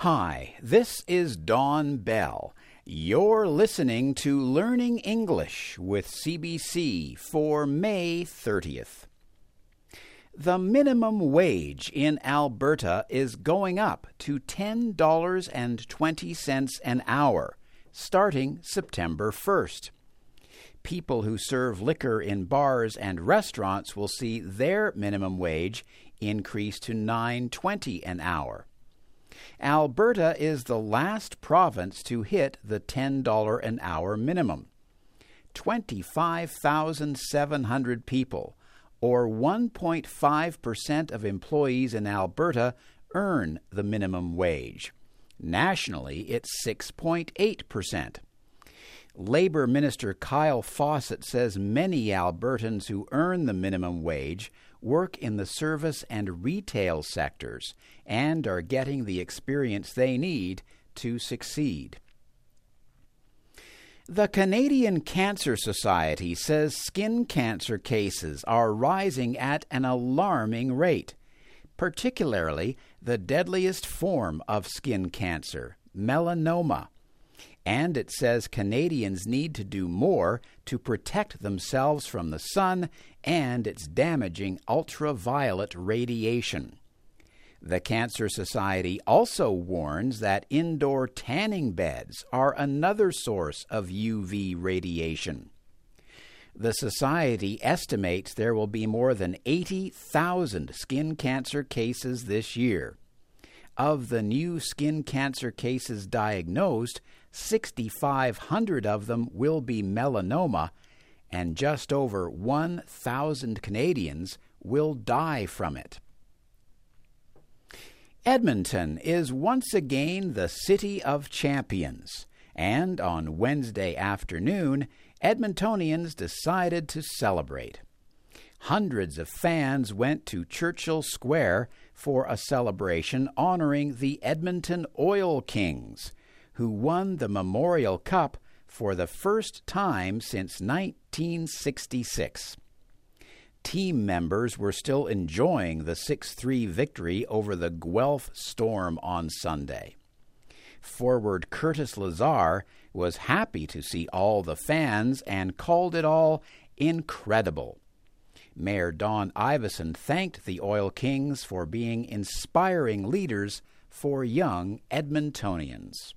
Hi, this is Don Bell. You're listening to Learning English with CBC for May 30th. The minimum wage in Alberta is going up to $10.20 an hour starting September 1st. People who serve liquor in bars and restaurants will see their minimum wage increase to 9.20 an hour. Alberta is the last province to hit the $10 an hour minimum. 25,700 people, or 1.5% of employees in Alberta, earn the minimum wage. Nationally, it's 6.8%. Labor Minister Kyle Fawcett says many Albertans who earn the minimum wage work in the service and retail sectors and are getting the experience they need to succeed. The Canadian Cancer Society says skin cancer cases are rising at an alarming rate, particularly the deadliest form of skin cancer, melanoma. And it says Canadians need to do more to protect themselves from the sun and its damaging ultraviolet radiation. The Cancer Society also warns that indoor tanning beds are another source of UV radiation. The Society estimates there will be more than 80,000 skin cancer cases this year. Of the new skin cancer cases diagnosed, 6,500 of them will be melanoma, and just over 1,000 Canadians will die from it. Edmonton is once again the City of Champions, and on Wednesday afternoon, Edmontonians decided to celebrate. Hundreds of fans went to Churchill Square for a celebration honoring the Edmonton Oil Kings, who won the Memorial Cup for the first time since 1966. Team members were still enjoying the 6 3 victory over the Guelph Storm on Sunday. Forward Curtis Lazar was happy to see all the fans and called it all incredible. Mayor Don Iveson thanked the Oil Kings for being inspiring leaders for young Edmontonians.